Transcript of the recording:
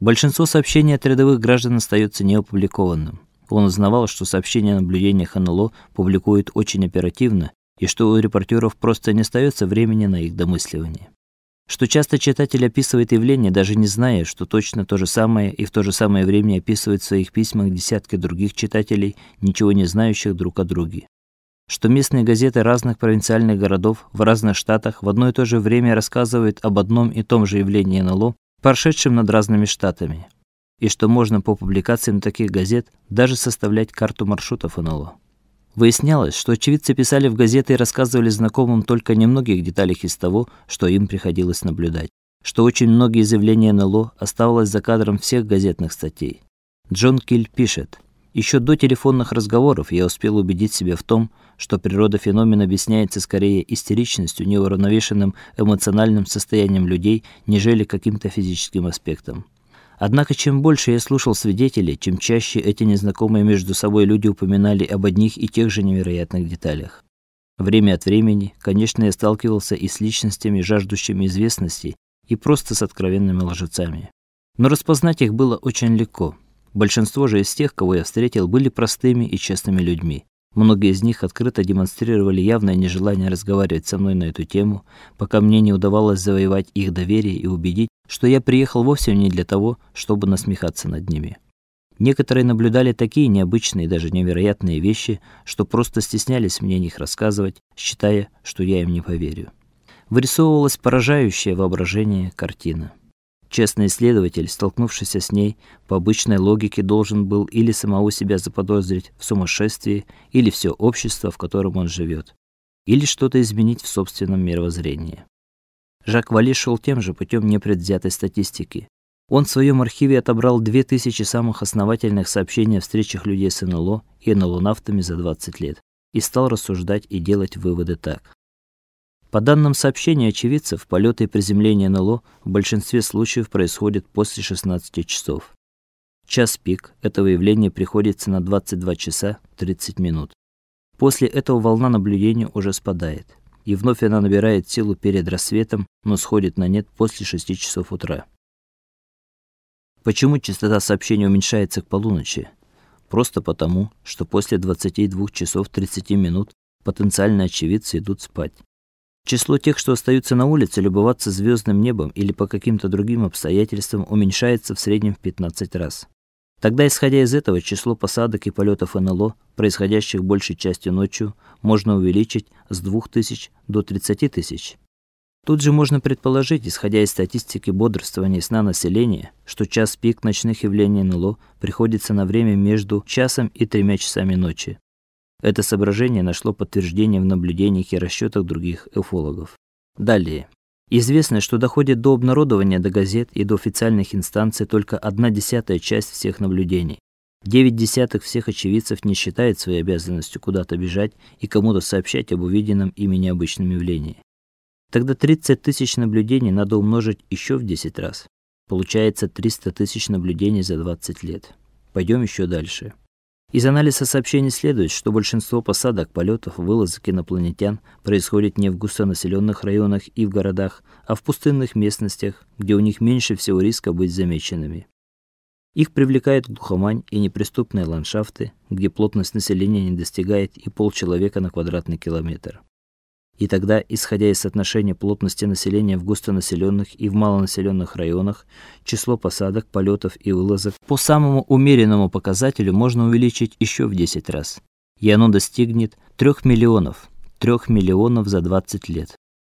Большинство сообщений от рядовых граждан остается неопубликованным. Он узнавал, что сообщения о наблюдениях НЛО публикуют очень оперативно и что у репортеров просто не остается времени на их домысливание. Что часто читатель описывает явление, даже не зная, что точно то же самое и в то же самое время описывает в своих письмах десятки других читателей, ничего не знающих друг о друге. Что местные газеты разных провинциальных городов в разных штатах в одно и то же время рассказывают об одном и том же явлении НЛО, прошедшем над разными штатами. И что можно по публикациям таких газет даже составлять карту маршрутов НЛО. Выяснялось, что очевидцы писали в газеты и рассказывали знакомым только немногих деталях из того, что им приходилось наблюдать, что очень многие заявления НЛО оставалось за кадром всех газетных статей. Джон Киль пишет: еще до телефонных разговоров я успел убедить себя в том, что природа феномена объясняется скорее истеричностью, неуравновешенным эмоциональным состоянием людей, нежели каким-то физическим аспектом. Однако чем больше я слушал свидетелей, чем чаще эти незнакомые между собой люди упоминали об одних и тех же невероятных деталях. Время от времени, конечно, я сталкивался и с личностями, жаждущими известности, и просто с откровенными лжецами. Но распознать их было очень легко. Большинство же из тех, кого я встретил, были простыми и честными людьми. Многие из них открыто демонстрировали явное нежелание разговаривать со мной на эту тему, пока мне не удавалось завоевать их доверие и убедить, что я приехал вовсе не для того, чтобы насмехаться над ними. Некоторые наблюдали такие необычные, даже невероятные вещи, что просто стеснялись мне о них рассказывать, считая, что я им не поверю. Вырисовывалась поражающая воображение картина. Честный исследователь, столкнувшийся с ней, по обычной логике должен был или самого себя заподозрить в сумасшествии, или все общество, в котором он живет, или что-то изменить в собственном мировоззрении. Жак Вали шел тем же путем непредвзятой статистики. Он в своем архиве отобрал 2000 самых основательных сообщений о встречах людей с НЛО и НЛОнавтами за 20 лет и стал рассуждать и делать выводы так. По данным сообщений очевидцев, полеты и приземления НЛО в большинстве случаев происходят после 16 часов. Час пик этого явления приходится на 22 часа 30 минут. После этого волна наблюдения уже спадает, и вновь она набирает силу перед рассветом, но сходит на нет после 6 часов утра. Почему частота сообщений уменьшается к полуночи? Просто потому, что после 22 часов 30 минут потенциальные очевидцы идут спать. Число тех, что остаются на улице любоваться звездным небом или по каким-то другим обстоятельствам, уменьшается в среднем в 15 раз. Тогда, исходя из этого, число посадок и полетов НЛО, происходящих большей частью ночью, можно увеличить с 2000 до 30 тысяч. Тут же можно предположить, исходя из статистики бодрствования и сна населения, что час пик ночных явлений НЛО приходится на время между часом и тремя часами ночи. Это соображение нашло подтверждение в наблюдениях и расчетах других эфологов. Далее. Известно, что доходит до обнародования до газет и до официальных инстанций только одна десятая часть всех наблюдений. Девять десятых всех очевидцев не считает своей обязанностью куда-то бежать и кому-то сообщать об увиденном ими необычном явлении. Тогда 30 тысяч наблюдений надо умножить еще в 10 раз. Получается 300 тысяч наблюдений за 20 лет. Пойдем еще дальше. Из анализа сообщений следует, что большинство посадок, полетов, вылазок инопланетян происходит не в густонаселенных районах и в городах, а в пустынных местностях, где у них меньше всего риска быть замеченными. Их привлекают глухомань и неприступные ландшафты, где плотность населения не достигает и полчеловека на квадратный километр. И тогда, исходя из соотношения плотности населения в густонаселенных и в малонаселенных районах, число посадок, полетов и вылазок по самому умеренному показателю можно увеличить еще в 10 раз. И оно достигнет 3 миллионов, 3 миллионов за 20 лет.